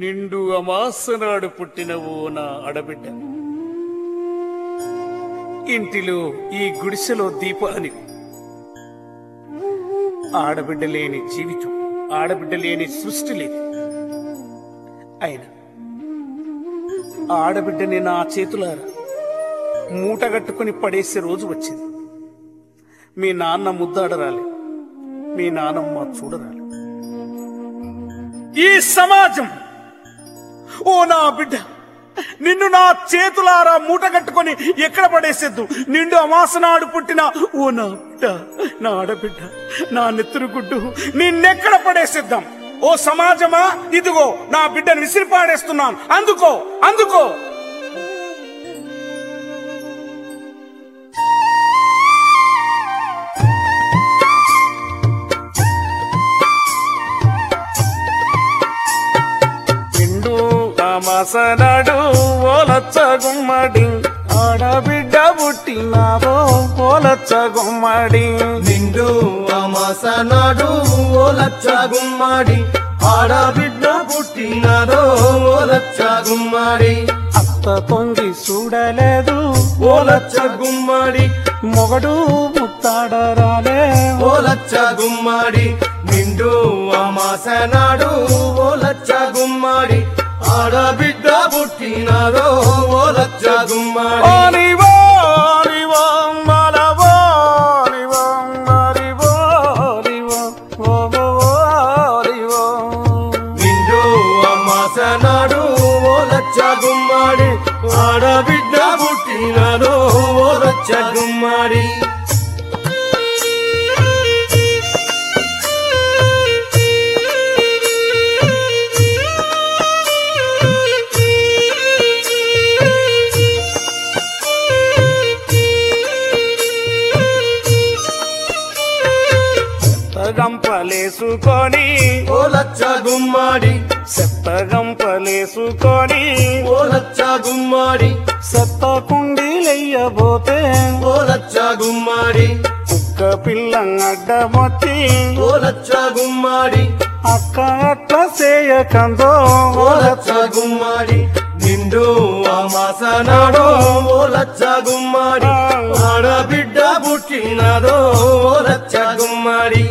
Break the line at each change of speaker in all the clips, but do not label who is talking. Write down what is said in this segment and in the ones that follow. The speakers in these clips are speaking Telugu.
నిండు అమాసనాడు పుట్టిన ఓ నా అడబిడ్డ. ఇంటిలో ఈ గుడిసెలో దీపాని ఆడబిడ్డ లేని జీవితం ఆడబిడ్డ లేని సృష్టి లేదు. అయినా ఆడబిడ్డని నా చేతులారా మూటగట్టుకుని పడేసే రోజు వచ్చింది. మీ నాన్న ముద్దాడరాలి మీ నానమ్మ చూడరాలి. ఈ సమాజం ఓ నా బిడ్డ నిన్ను నా చేతులారా మూటగట్టుకొని ఎక్కడ పడేసేద్దు? నిండు అమాసనాడు పుట్టిన ఓ నా బిడ్డ నా ఆడబిడ్డ నా నెత్తురు గుడ్డు నిన్నెక్కడ పడేసేద్దాం? ఓ సమాజమా? ఇదిగో నా బిడ్డను విసిరి పాడేస్తున్నాను అందుకో అందుకో. అమాసనాడు ఓలచ్చ గుమ్మడి. ఆడబిడ్డ పుట్టినాదో ఓలచ్చ గుమ్మడి.
నిండు అమాసనాడు ఓ లచ్చ గుమ్మాడి. ఆడబిడ్డ పుట్టినారో ఓ లచ్చ గుమ్మాడి.
అత్త తొంగి చూడలేదు
ఓ లచ్చ గుమ్మాడి.
మొగడు ముత్తాడరాలే.
ఓ లచ్చ గుమ్మాడి. నిండు అమాసనాడు ఓ
మరివో, ఓనివో, ఓవో, ఓనివో.
నిండు ఓ లచ్చ గుమ్మాడి. ఆడబిడ్డ పుట్టినారో ఓ లచ్చ గుమ్మాడి.
గంపలేసుకొని
ఓ లచ్చ గుమ్మాడి.
సెత్త గంపలేసుకొని
ఓ లచ్చ గుమ్మాడి.
సెత్త కుండీలెయ్యబోతే
ఓ లచ్చ గుమ్మాడి.
కుక్క పిల్ల అడ్డమొచ్చి
ఓ లచ్చ గుమ్మాడి.
అక్క అట్ల చేయకందో
ఓ లచ్చ గుమ్మాడి. నిండు అమాసనాడు ఓ లచ్చ గుమ్మాడి. ఆడబిడ్డ పుట్టినారో ఓ లచ్చ గుమ్మాడి.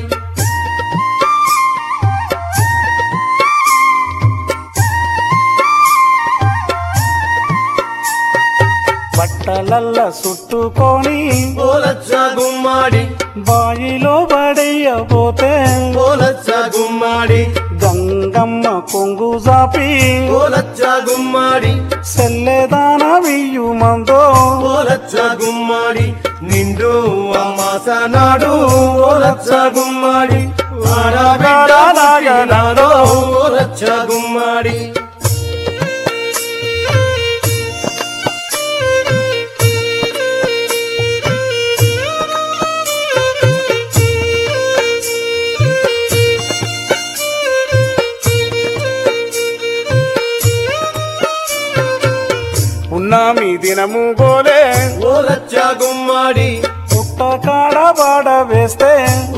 ఓ లచ్చ గుమ్మాడి
బాయిలో పడేయబోతే
ఓ లచ్చ గుమ్మాడి
గంగమ్మ కొంగు జాపి
ఓ లచ్చ గుమ్మాడి
సెల్లెదాన వియ్యుమందో
ఓ లచ్చ గుమ్మాడి నిండు ఓ లచ్చ గుమ్మాడి ఆడబిడ్డ
దినము గోలే
ఓ లచ్చ గుమ్మాడి.
పుట్ట కాడ పాడ వేస్తే.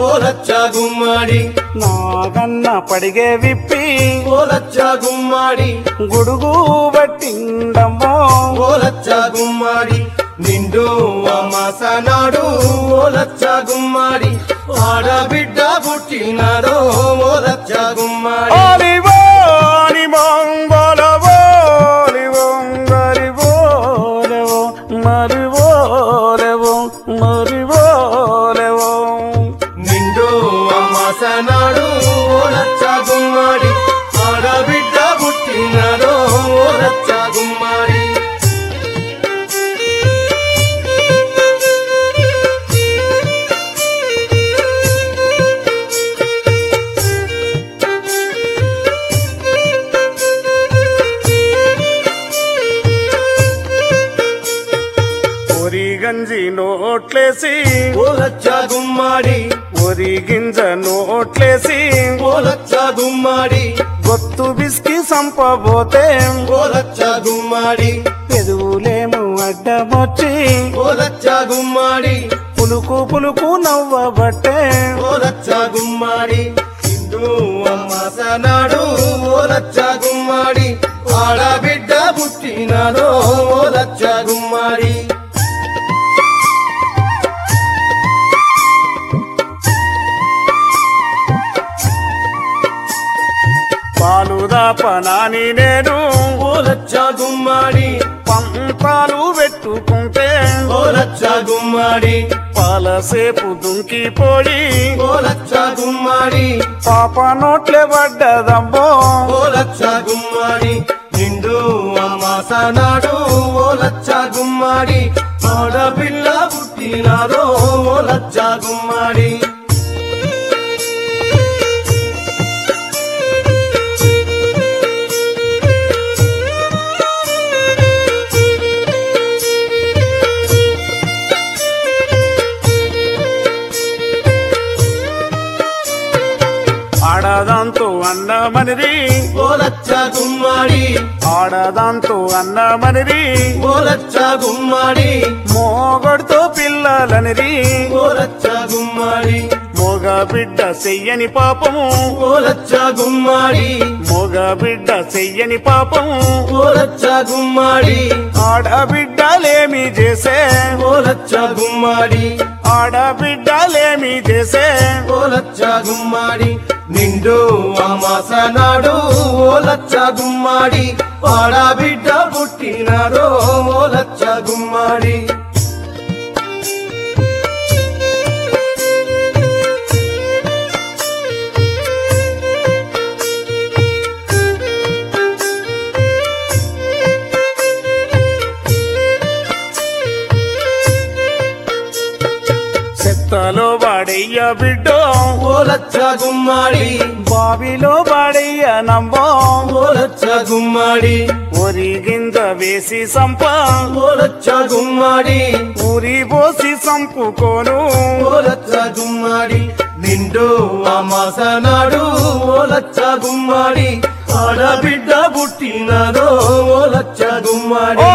ఓ లచ్చ గుమ్మాడి.
నాగన్న పడిగే విప్పి.
ఓ లచ్చ గుమ్మాడి.
గుడుగు పట్టిండమ్మో.
ఓ లచ్చ గుమ్మాడి. నిండు అమాసనాడు. ఓ లచ్చ గుమ్మాడి. ఆడబిడ్డ పుట్టినారో ఓ లచ్చ గుమ్మాడి
గంజి నోట్లేసి
ఓ లచ్చ గుమ్మాడి
ఒరి గింజ నోట్లేసి
ఓ లచ్చ గుమ్మాడి
గొత్తు బిస్కి సంపబోతే
ఓ లచ్చ గుమ్మాడి
పెదువులేము అడ్డమొచ్చి
ఓ లచ్చ గుమ్మాడి
పులుకు పులుకు నవ్వబట్టే
ఓ లచ్చ గుమ్మాడి హిందూ అమ్మాసనాడు ఓ లచ్చ గుమ్మాడి పుట్టినారో ఓ లచ్చ గుమ్మాడి.
దాపనాని నేను
ఓ లచ్చ గుమ్మాడి.
పంతాలు పెట్టుకుంటే
ఓ లచ్చ గుమ్మాడి
పాలసేపు దుంకిపోయి
ఓ లచ్చ గుమ్మాడి.
పాప నోట్లే పడ్డదమ్మో
ఓ లచ్చ గుమ్మాడి. నిండు అమ్మాసనాడు ఓ లచ్చ గుమ్మాడి. ఆడపిల్ల పుట్టినారో ఓ లచ్చ గుమ్మాడి.
ఆడదాంతో అన్నమనిరి
ఓ లచ్చ గుమ్మాడి.
ఆడదాంతో అన్నమనిరి
ఓ లచ్చ గుమ్మాడి.
మోగొడుతో పిల్లలనిరి
ఓ లచ్చ గుమ్మాడి.
మోగ బిడ్డ చెయ్యని పాపము.
ఓ లచ్చ గుమ్మాడి.
మోగ బిడ్డ చెయ్యని పాపము.
ఓ లచ్చ గుమ్మాడి.
ఆడబిడ్డలేమి చేసే.
ఓ లచ్చ గుమ్మాడి.
ఆడబిడ్డలేమి చేసే?
ఓ గుమ్మాడి నిండు అమాసనాడు ఓ లచ్చ గుమ్మాడి ఆడబిడ్డ పుట్టినారో ఓ గుమ్మాడి.
వాడయ్య బిడ్డో.
ఓ లచ్చ గుమ్మాడి.
బావిలో వాడయ్య నంబో
ఓ లచ్చ గుమ్మాడి.
ఒరి గింజ వేసి సంప.
ఓ లచ్చ గుమ్మాడి.
ఊరి పోసి సంపుకోను
ఓ లచ్చ గుమ్మాడి. నిండు అమాసనాడు ఓ లచ్చ గుమ్మాడి. ఆడబిడ్డ పుట్టినారో ఓ లచ్చ గుమ్మాడి.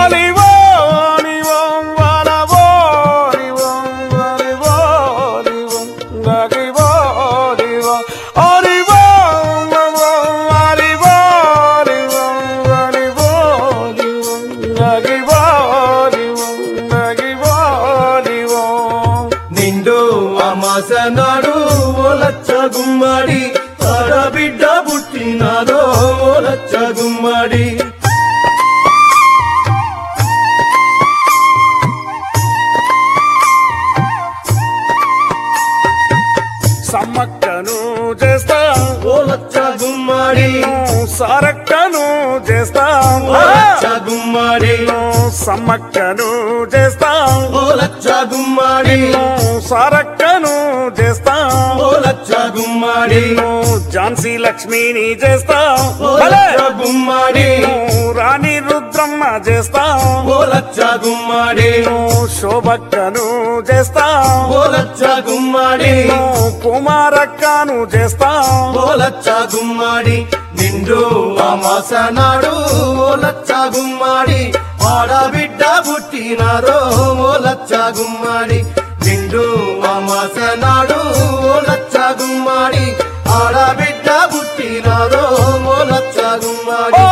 సరక్కను చేస్తా.
ఓ లచ్చ గుమ్మాడి.
సమ్మక్కను చేస్తా.
ఓ లచ్చ గుమ్మాడి.
సరక్కను చేస్తా.
ఓ లచ్చ గుమ్మాడి.
ఝాన్సీ లక్ష్మిని చేస్తా.
గుమ్మాడి
రాణి రుద్రమ్మ చేస్తా.
గుమ్మాడి
శోభక్కను చేస్తా.
గుమ్మాడి
కుమారక్కను చేస్తా.
గుమ్మాడి నిండు అమాసనాడు గుమ్మాడి ఆడబిడ్డ పుట్టినారో గుమ్మాడి నిండు అమాసనాడు గుమ్మాడి ఆడబిడ్డ పుట్టినారో ఓ లచ్చ గుమ్మాడి.